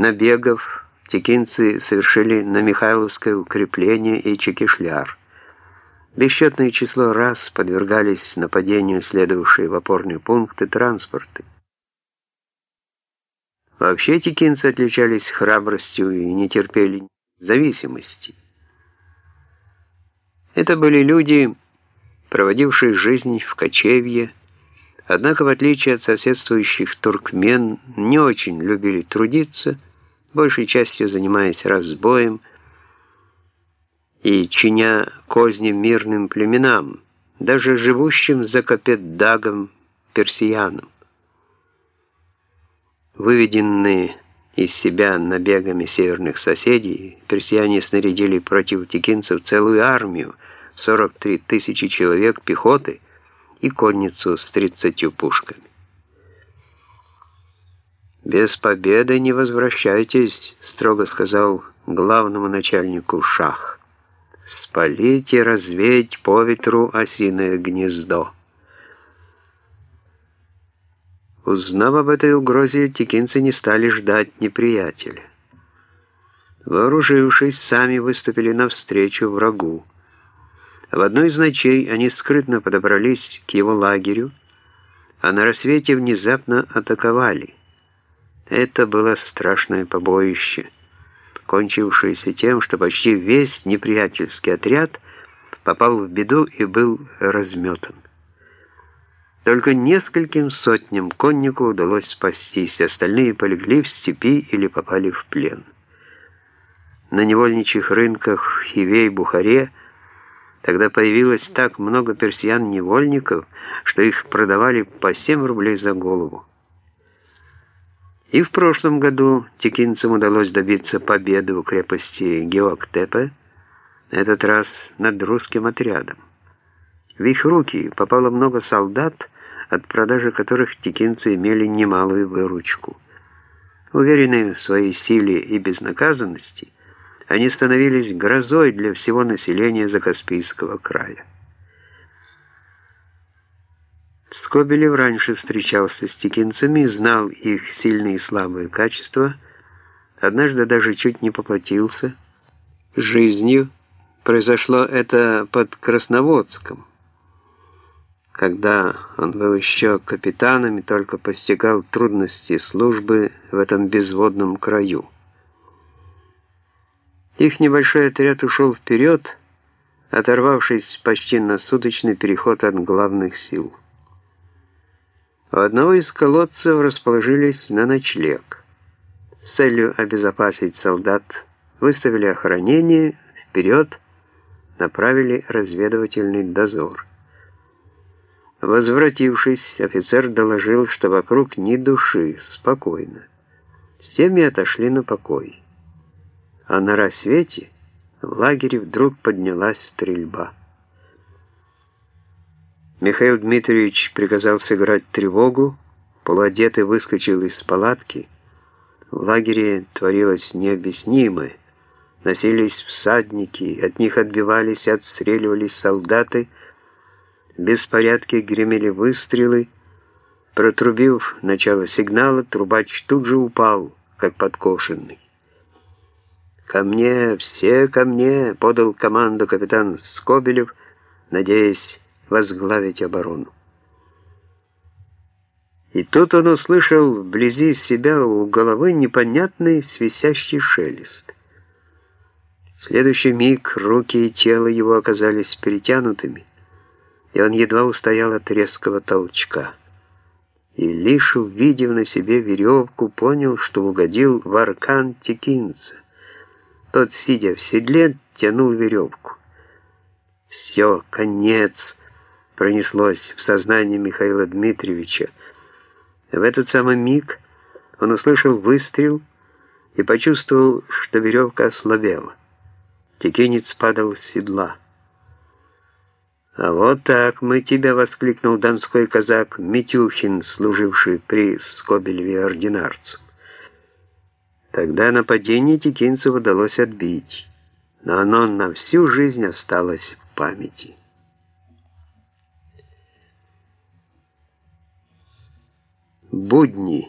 набегов текинцы совершили на Михайловское укрепление и Чекишляр. Бесчетное число раз подвергались нападению следовавшие в опорные пункты транспорты. Вообще текинцы отличались храбростью и не терпели зависимости. Это были люди, проводившие жизнь в кочевье, однако, в отличие от соседствующих туркмен, не очень любили трудиться, большей частью занимаясь разбоем и чиня козни мирным племенам, даже живущим за Капетдагом персиянам. Выведенные из себя набегами северных соседей, персияне снарядили против текинцев целую армию, 43 тысячи человек пехоты и конницу с 30 пушками. «Без победы не возвращайтесь», — строго сказал главному начальнику шах. «Спалить и развеять по ветру осиное гнездо». Узнав об этой угрозе, текинцы не стали ждать неприятеля. Вооружившись, сами выступили навстречу врагу. В одной из ночей они скрытно подобрались к его лагерю, а на рассвете внезапно атаковали. Это было страшное побоище, кончившееся тем, что почти весь неприятельский отряд попал в беду и был разметан. Только нескольким сотням коннику удалось спастись, остальные полегли в степи или попали в плен. На невольничьих рынках в Хиве и Бухаре тогда появилось так много персиян-невольников, что их продавали по 7 рублей за голову. И в прошлом году текинцам удалось добиться победы у крепости Геоктепе, на этот раз над русским отрядом. В их руки попало много солдат, от продажи которых текинцы имели немалую выручку. Уверенные в своей силе и безнаказанности, они становились грозой для всего населения Закаспийского края. Скобелев раньше встречался с текинцами, знал их сильные и слабые качества, однажды даже чуть не поплатился жизнью. Произошло это под Красноводском когда он был еще капитаном и только постигал трудности службы в этом безводном краю. Их небольшой отряд ушел вперед, оторвавшись почти на суточный переход от главных сил. У одного из колодцев расположились на ночлег. С целью обезопасить солдат выставили охранение, вперед направили разведывательный дозор. Возвратившись, офицер доложил, что вокруг ни души, спокойно. Семьи отошли на покой. А на рассвете в лагере вдруг поднялась стрельба. Михаил Дмитриевич приказал сыграть тревогу, полуодетый выскочил из палатки. В лагере творилось необъяснимое. Носились всадники, от них отбивались и отстреливались солдаты, в беспорядке гремели выстрелы. Протрубив начало сигнала, трубач тут же упал, как подкошенный. «Ко мне, все ко мне!» — подал команду капитан Скобелев, надеясь возглавить оборону. И тут он услышал вблизи себя у головы непонятный свистящий шелест. В следующий миг руки и тело его оказались перетянутыми и он едва устоял от резкого толчка. И лишь увидев на себе веревку, понял, что угодил в аркан текинца. Тот, сидя в седле, тянул веревку. «Все, конец!» — пронеслось в сознании Михаила Дмитриевича. В этот самый миг он услышал выстрел и почувствовал, что веревка ослабела. Текинец падал с седла. «А вот так мы тебя!» — воскликнул донской казак Митюхин, служивший при Скобелеве ординарцем. Тогда нападение текинцев удалось отбить, но оно на всю жизнь осталось в памяти. Будни